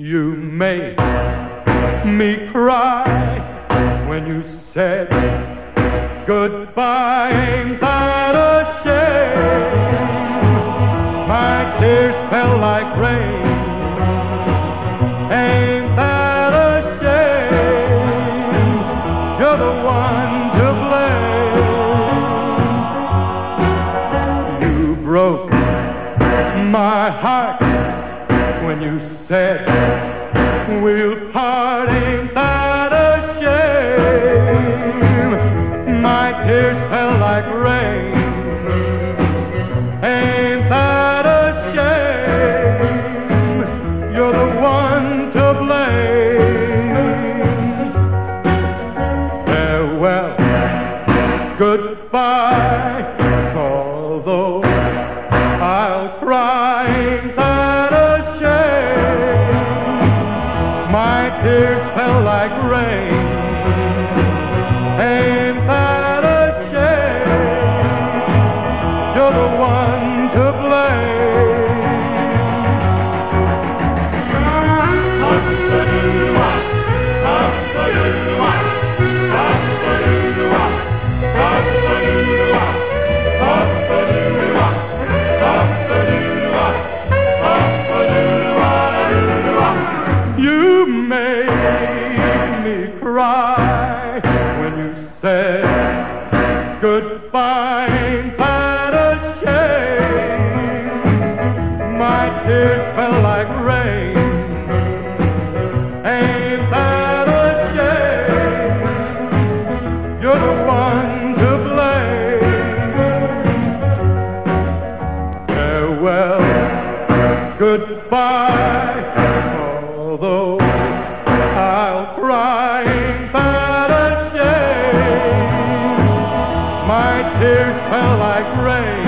You made me cry when you said goodbye. Ain't that a shame? My tears fell like rain. Ain't that a shame? You're the one to blame. You broke my heart when you said we'll part. Ain't that a shame? My tears fell like rain. Ain't that a shame? You're the one to blame. Farewell, goodbye, like said goodbye. That a shame? My tears fell like rain. Ain't that a shame? You're the one to blame. Farewell, goodbye. Although tears fell like rain.